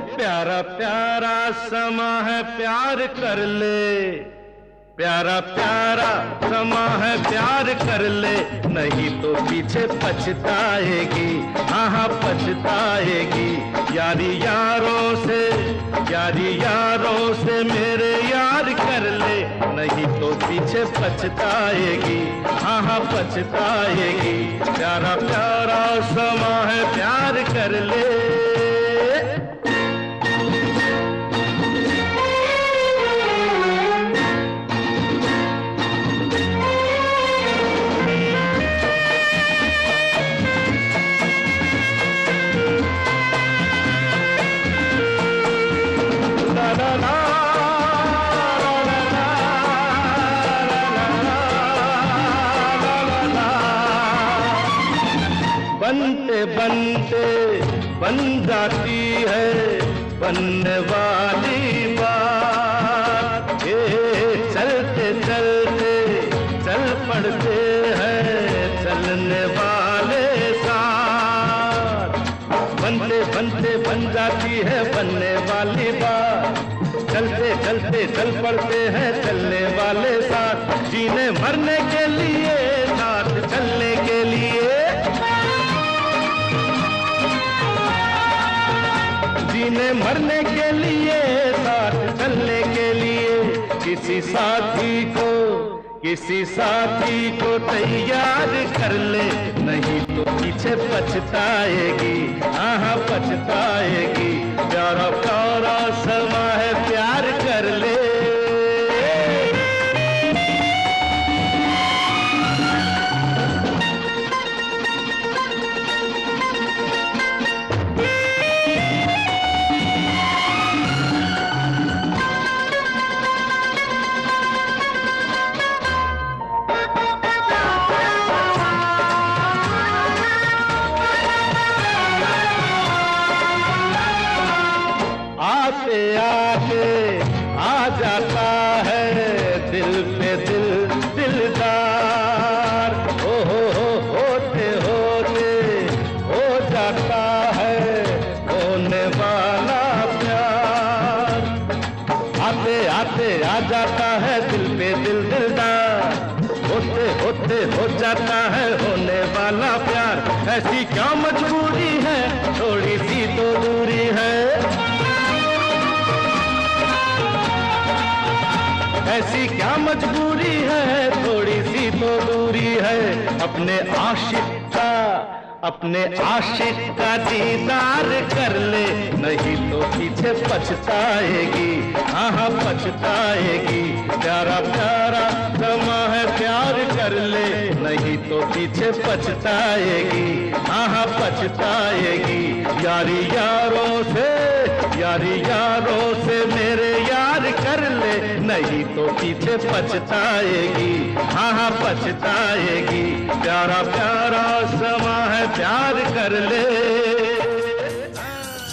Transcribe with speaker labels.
Speaker 1: प्यारा प्यारा समा है प्यार कर ले। प्यारा प्यारा समा है प्यार कर ले। नहीं तो पीछे पछताएगी हाँ हाँ पछताएगी। यारी यारों से, यारी यारों से मेरे यार कर ले। नहीं तो पीछे पछताएगी हाँ हाँ पछताएगी। प्यारा प्यारा समा है प्यार कर ले। बनते बनते, बन जाती है, बनने वाली बात। ये चलते चलते, चल पड़ते हैं, चलने वाले साथ। बनते बनते, बन जाती है, बनने वाली बात। चलते चलते, चल पड़ते हैं, चलने वाले साथ। जीने मरने के लिए जीने मरने के लिए, साथ चलने के लिए। किसी साथी को, किसी साथी को तैयार कर ले, नहीं तो पीछे पछताएगी हाँ पछताएगी। प्यारा प्यारा जाता है दिल पे दिल दिलदार होते होते हो जाता है होने वाला प्यार। ऐसी क्या मजबूरी है? थोड़ी सी तो दूरी है। ऐसी क्या मजबूरी है? थोड़ी सी तो दूरी है। अपने आशिक का, अपने आशिक का दीदार कर ले। नहीं तो पीछे पछताएगी। पछताएगी प्यारा प्यारा, समा है, प्यार कर ले। नहीं तो पीछे पछताएगी। हाँ पछताएगी। यारी यारों से, यारी यारों से मेरे यार कर ले। नहीं तो पीछे पछताएगी। हाँ हाँ पछताएगी। प्यारा प्यारा, समा है, प्यार कर ले।